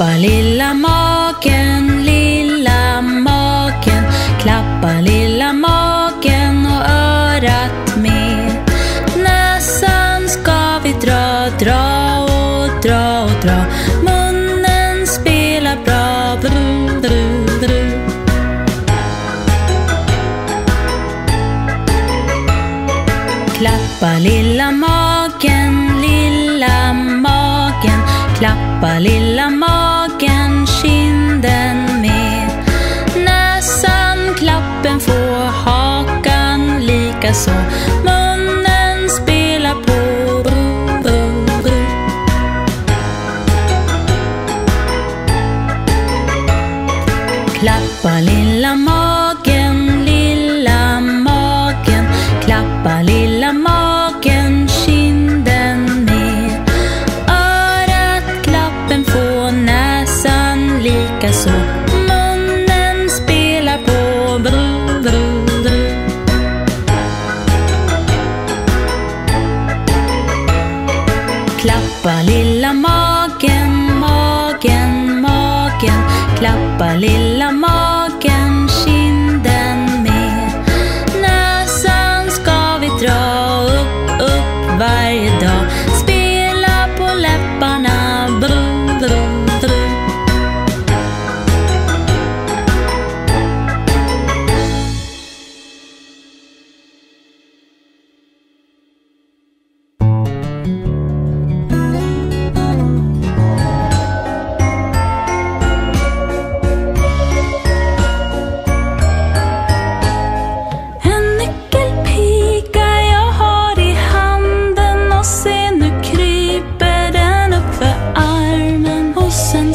பாலில்ல munnen spelar på bru, bru, bru. Klappa lilla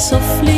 softly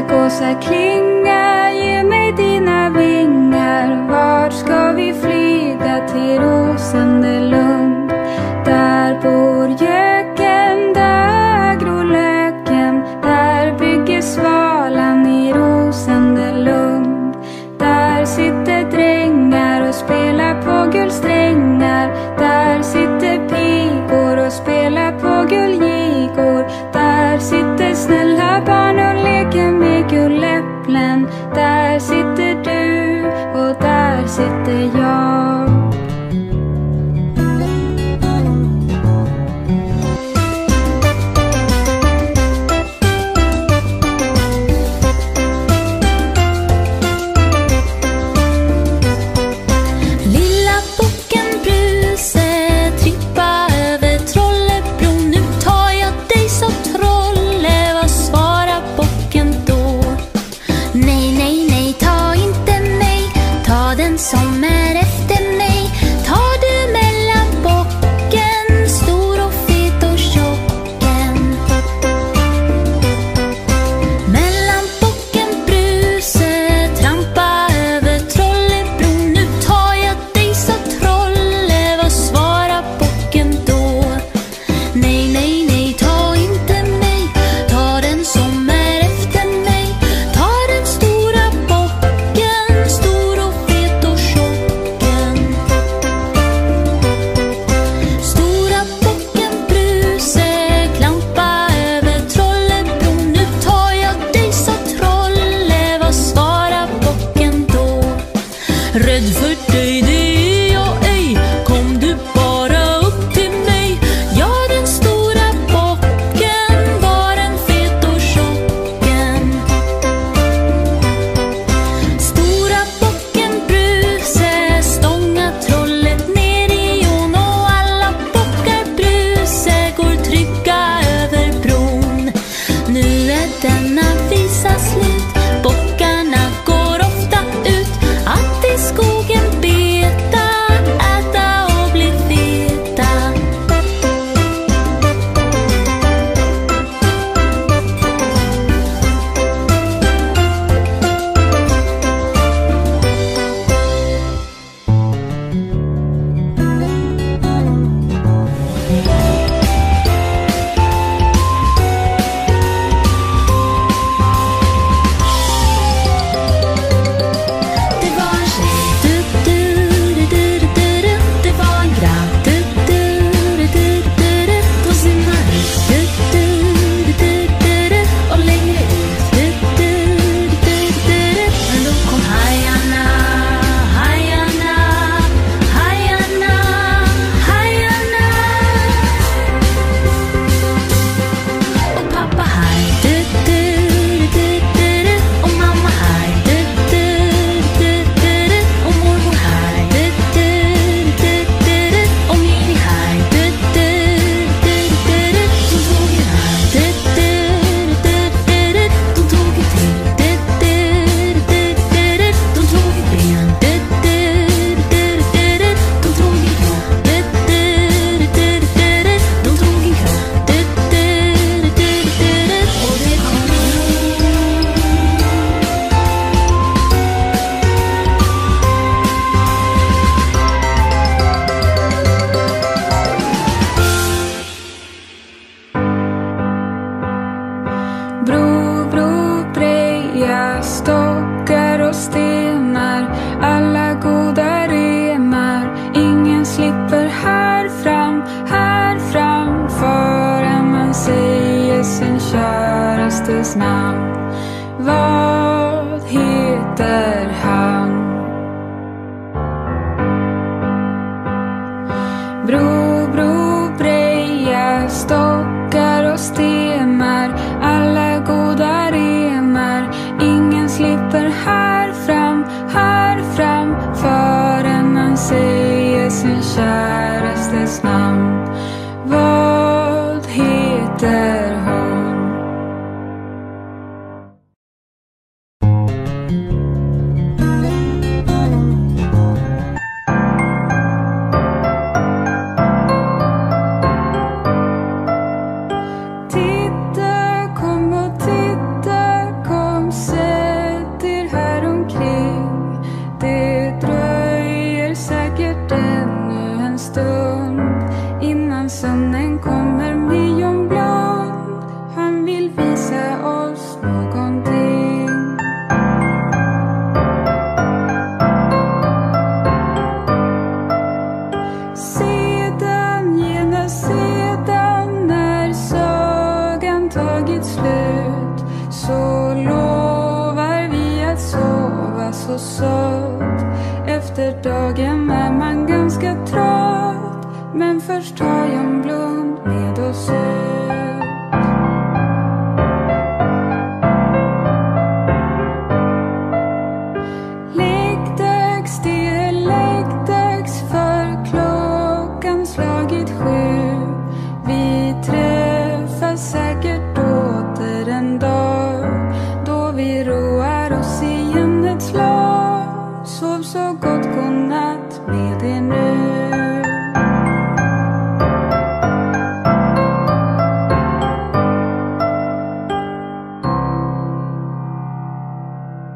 Gåsa, gåsa, klinga, ge mig dina vingar. var rädd för dig, det är jag ej. Kom du bara upp till mig. Ja, den stora bocken var en fet och tjocken? Stora bocken Bruse stånga trollet ner i ån och alla bockar Bruse går trygga över bron. Nu är denna visa slut. stenar, alla goda renar. Ingen slipper här fram, här fram förrän man säger sin kärastes namn. Var